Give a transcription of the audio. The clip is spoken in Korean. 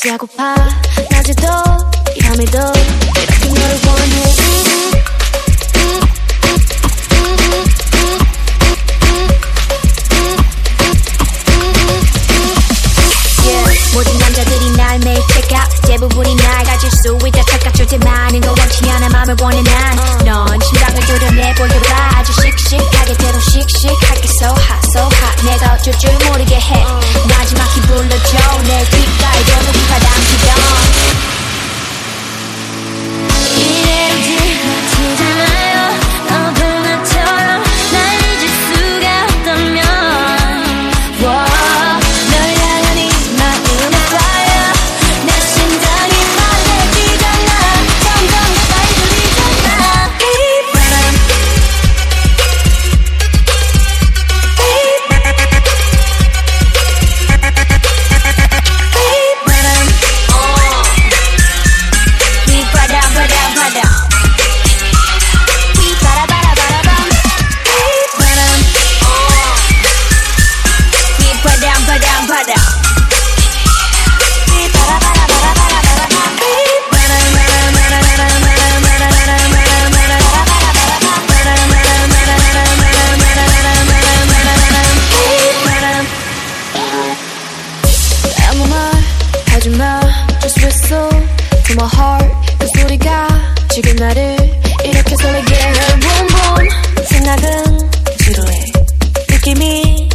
지하고파. 낮에도 밤에도 이렇게 너를 원해. 모든 대부분이 날 가질 수 있다. 착각 주지 많은 거 원치 않아 마음을 원해 heart 그 소리가 지금 나를 이렇게 설레게. 해 Boom boom 생각은 지루해 느낌이